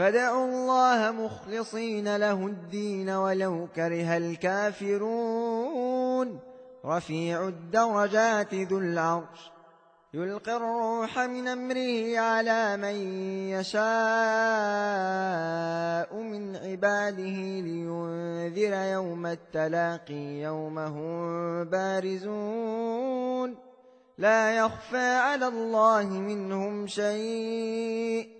فدعوا الله مخلصين له الدين ولو كره الكافرون. رفيع الدرجات ذو العرش. يلقي الروح من أمره على من يشاء من عباده لينذر يوم التلاقي يوم هم بارزون. لا يخفى على الله منهم شيء.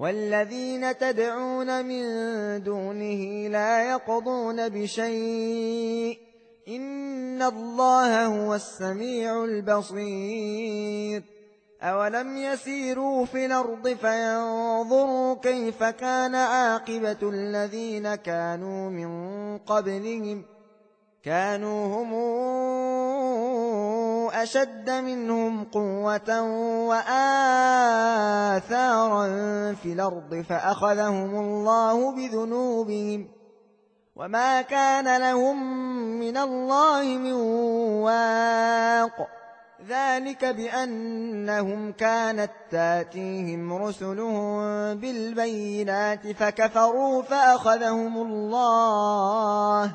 والذين تدعون من دونه لا يقضون بشيء. إن الله هو السميع البصير. أولم يسيروا في الأرض فينظروا كيف كان عاقبة الذين كانوا من قبلهم. كانوا هم أشد منهم قوة وآثارا في الأرض فأخذهم الله بذنوبهم وما كان لهم من الله من واق. ذلك بأنهم كانت تأتيهم رسلهم بالبينات فكفروا فأخذهم الله.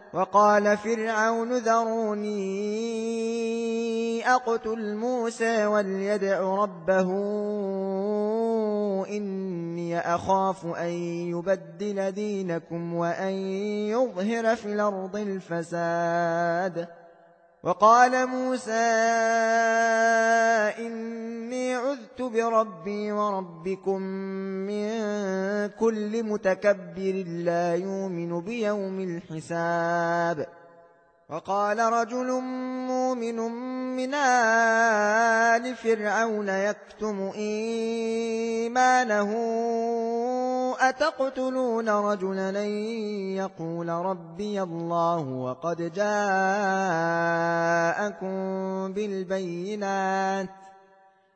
وقال فرعون ذروني أقتل موسى وليدع ربه إني أخاف أن يبدل دينكم وأن يظهر في الأرض الفساد. وقال موسى إني عذت بربي وربكم من كل متكبر لا يؤمن بيوم الحساب. وقال رجل مؤمن من آل فرعون يكتم إيمانه أتقتلون رجلا؟ يقول ربي الله وقد جاءكم بالبينات.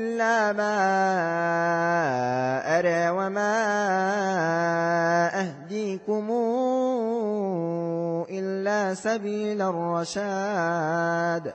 إلا ما أرى وما أهديكم إلا سبيل الرشاد.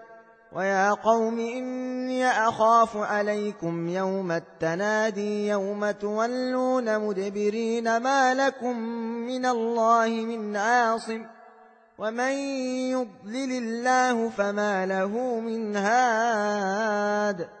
ويا قوم إني أخاف عليكم يوم التنادي يوم تولون مدبرين ما لكم من الله من عاصم ومن يضلل الله فما له من هاد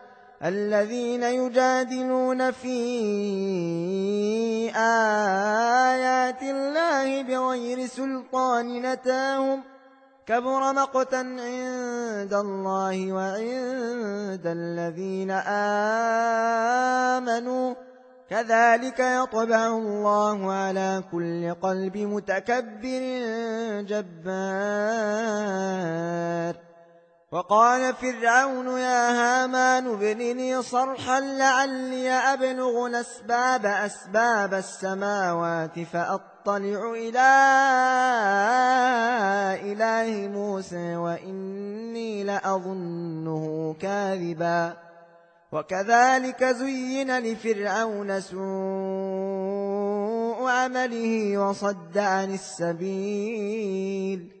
الذين يجادلون في آيات الله بغير سلطان نتاهم كبر مقتا عند الله وعند الذين آمنوا كذلك يطبع الله على كل قلب متكبر جبار. وقال فرعون يا هامان ابنني صرحا لعلي أبلغ الأسباب أسباب السماوات فأطلع إلى إله موسى وإني لأظنه كاذبا. وكذلك زين لفرعون سوء عمله وصد عن السبيل.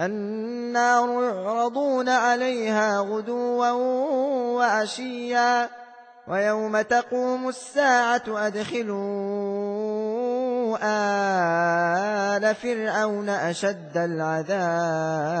النار يعرضون عليها غدوا وعشيا ويوم تقوم الساعة أدخلوا آل فرعون أشد العذاب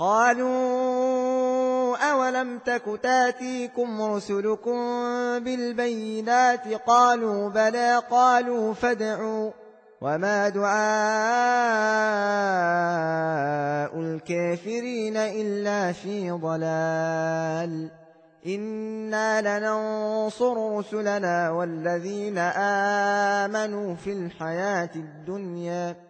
قالوا أولم تك تاتيكم رسلكم بالبينات قالوا بلى قالوا فادعوا وما دعاء الكافرين إلا في ضلال إنا لننصر رسلنا والذين آمنوا في الحياة الدنيا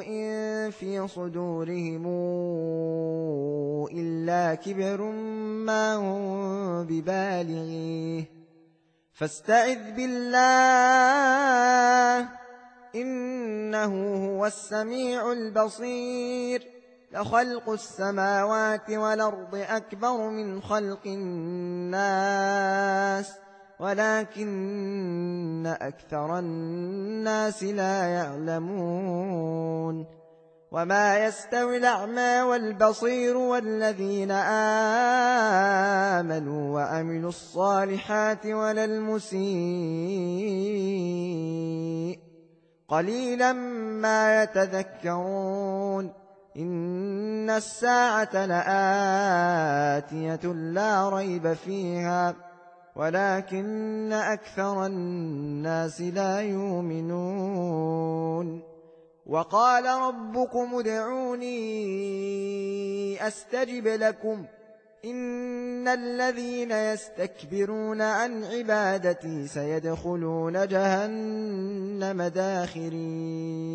إن في صدورهم إلا كبر ما هم ببالغيه فاستعذ بالله إنه هو السميع البصير لخلق السماوات والأرض أكبر من خلق الناس ولكن أكثر الناس لا يعلمون وما يستوي الأعمى والبصير والذين آمنوا وأمنوا الصالحات ولا المسيء قليلا ما يتذكرون إن الساعة لآتية لا ريب فيها ولكن أكثر الناس لا يؤمنون. وقال ربكم ادعوني أستجب لكم. إن الذين يستكبرون عن عبادتي سيدخلون جهنم داخرين.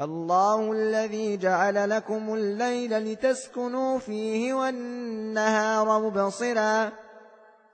الله الذي جعل لكم الليل لتسكنوا فيه والنهار مبصرا.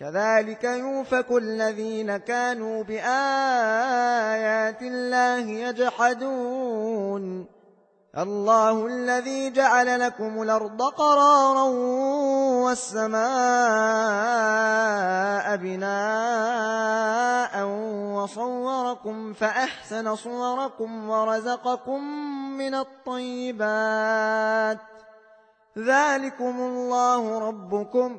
كذلك يوفك الذين كانوا بآيات الله يجحدون. الله الذي جعل لكم الأرض قرارا والسماء بناء وصوركم فأحسن صوركم ورزقكم من الطيبات. ذلكم الله ربكم.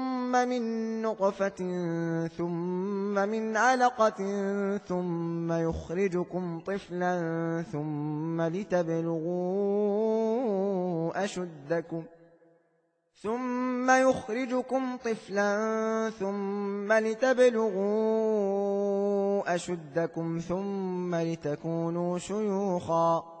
من نطفة ثم من علقة ثم يخرجكم طفلا ثم لتبلغوا أشدكم ثم يخرجكم طفلا ثم لتبلغوا أشدكم ثم لتكونوا شيوخا.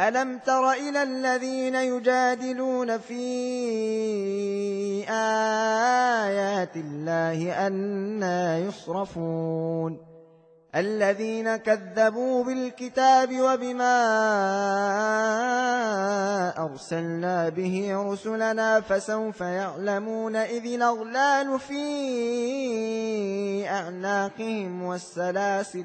ألم تر إلى الذين يجادلون في آيات الله أنا يصرفون الذين كذبوا بالكتاب وبما أرسلنا به رسلنا فسوف يعلمون إذ الأغلال في أعناقهم والسلاسل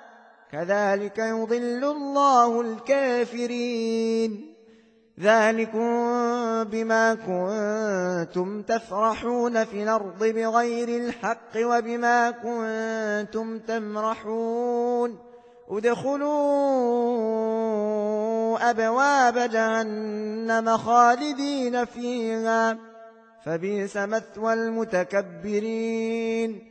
كذلك يضل الله الكافرين. ذلكم بما كنتم تفرحون في الأرض بغير الحق وبما كنتم تمرحون. ادخلوا أبواب جهنم خالدين فيها. فبئس مثوى المتكبرين.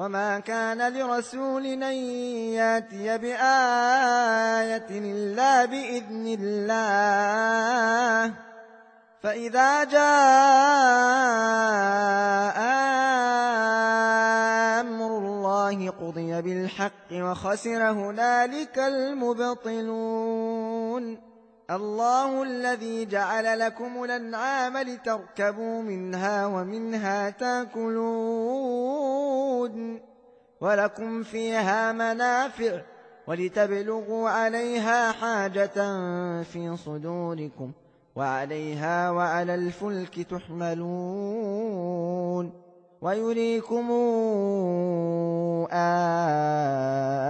وما كان لرسول أن ياتي بآية إلا بإذن الله فإذا جاء أمر الله قضي بالحق وخسر هنالك المبطلون الله الذي جعل لكم الأنعام لتركبوا منها ومنها تأكلون ولكم فيها منافع ولتبلغوا عليها حاجة في صدوركم وعليها وعلى الفلك تحملون ويريكم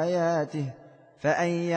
آياته فأي